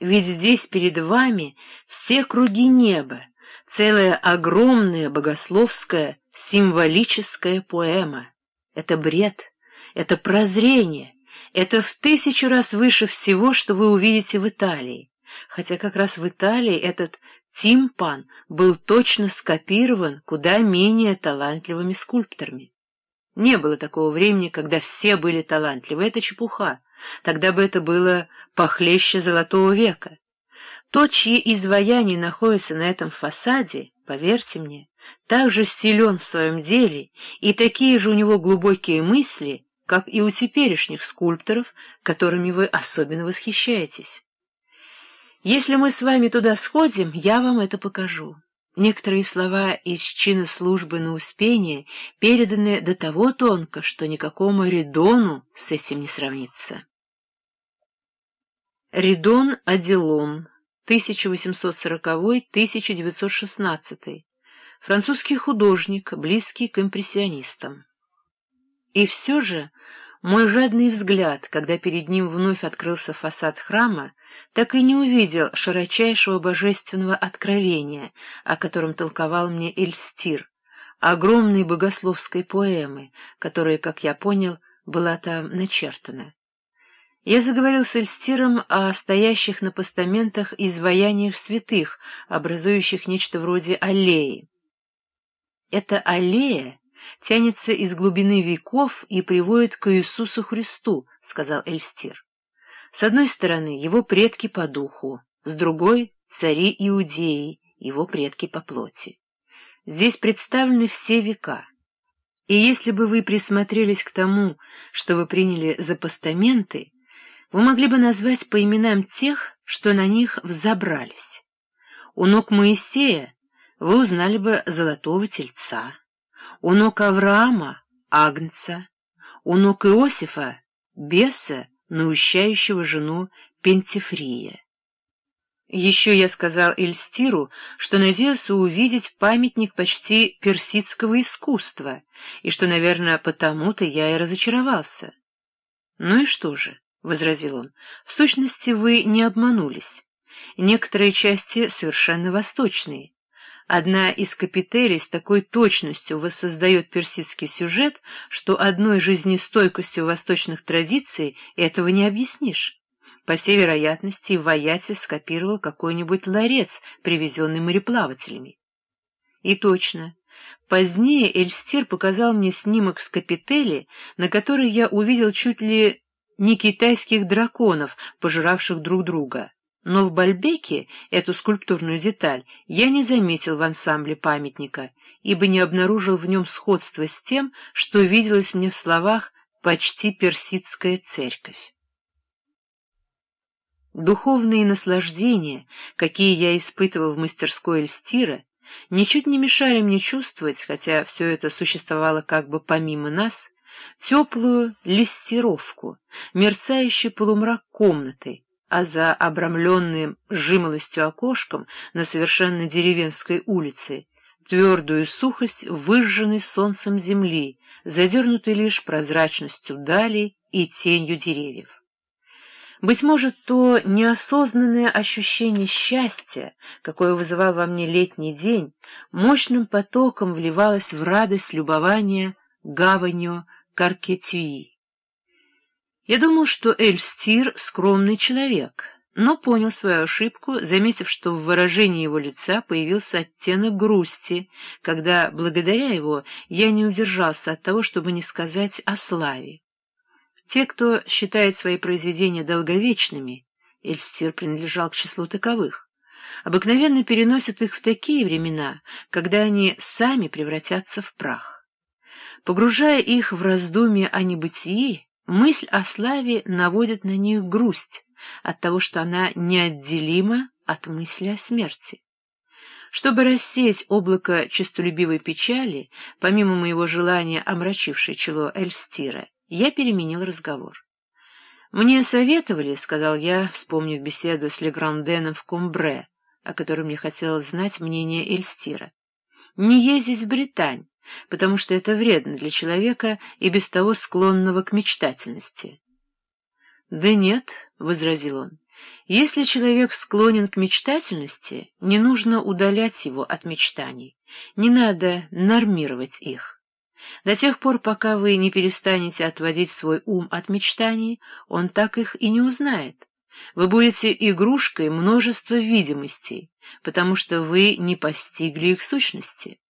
Ведь здесь перед вами все круги неба, целая огромная богословская символическая поэма. Это бред, это прозрение, это в тысячу раз выше всего, что вы увидите в Италии. Хотя как раз в Италии этот тимпан был точно скопирован куда менее талантливыми скульпторами. Не было такого времени, когда все были талантливы. Это чепуха. Тогда бы это было похлеще Золотого века. Тот, чьи изваяния находятся на этом фасаде, поверьте мне, так же силен в своем деле, и такие же у него глубокие мысли, как и у теперешних скульпторов, которыми вы особенно восхищаетесь. Если мы с вами туда сходим, я вам это покажу. Некоторые слова из чина службы на Успение переданы до того тонко, что никакому Ридону с этим не сравнится. Ридон Аделон, 1840-1916, французский художник, близкий к импрессионистам. И все же мой жадный взгляд, когда перед ним вновь открылся фасад храма, так и не увидел широчайшего божественного откровения, о котором толковал мне Эльстир, огромной богословской поэмы, которая, как я понял, была там начертана. Я заговорил с Эльстиром о стоящих на постаментах изваяниях святых, образующих нечто вроде аллеи. Эта аллея тянется из глубины веков и приводит к Иисусу Христу, — сказал Эльстир. С одной стороны, его предки по духу, с другой — цари Иудеи, его предки по плоти. Здесь представлены все века. И если бы вы присмотрелись к тому, что вы приняли за постаменты, вы могли бы назвать по именам тех, что на них взобрались. У ног Моисея вы узнали бы золотого тельца, у ног Авраама — Агнца, у ног Иосифа — беса, наущающего жену Пентифрия. Еще я сказал Эльстиру, что надеялся увидеть памятник почти персидского искусства, и что, наверное, потому-то я и разочаровался. — Ну и что же? — возразил он. — В сущности, вы не обманулись. Некоторые части совершенно восточные. Одна из капителей с такой точностью воссоздает персидский сюжет, что одной жизнестойкостью восточных традиций этого не объяснишь. По всей вероятности, Ваяти скопировал какой-нибудь ларец, привезенный мореплавателями. И точно. Позднее Эльстир показал мне снимок с капители, на который я увидел чуть ли не китайских драконов, пожиравших друг друга. Но в Бальбеке эту скульптурную деталь я не заметил в ансамбле памятника, ибо не обнаружил в нем сходства с тем, что виделось мне в словах «почти персидская церковь». Духовные наслаждения, какие я испытывал в мастерской Эльстира, ничуть не мешали мне чувствовать, хотя все это существовало как бы помимо нас, теплую лессировку, мерцающий полумрак комнаты, а за обрамленным жимолостью окошком на совершенно деревенской улице твердую сухость выжженной солнцем земли, задернутой лишь прозрачностью дали и тенью деревьев. Быть может, то неосознанное ощущение счастья, какое вызывал во мне летний день, мощным потоком вливалось в радость любования гаванью Каркетюи. Я думал, что Эльстир — скромный человек, но понял свою ошибку, заметив, что в выражении его лица появился оттенок грусти, когда, благодаря его, я не удержался от того, чтобы не сказать о славе. Те, кто считает свои произведения долговечными, Эльстир принадлежал к числу таковых, обыкновенно переносят их в такие времена, когда они сами превратятся в прах. Погружая их в раздумья о небытии, Мысль о славе наводит на них грусть от того, что она неотделима от мысли о смерти. Чтобы рассеять облако честолюбивой печали, помимо моего желания, омрачившей чело Эльстира, я переменил разговор. «Мне советовали, — сказал я, вспомнив беседу с Легранденом в Кумбре, о котором мне хотелось знать мнение Эльстира, — не ездить в Британь, потому что это вредно для человека и без того склонного к мечтательности. — Да нет, — возразил он, — Если человек склонен к мечтательности, не нужно удалять его от мечтаний, не надо нормировать их. До тех пор, пока вы не перестанете отводить свой ум от мечтаний, он так их и не узнает. Вы будете игрушкой множества видимостей, потому что вы не постигли их сущности.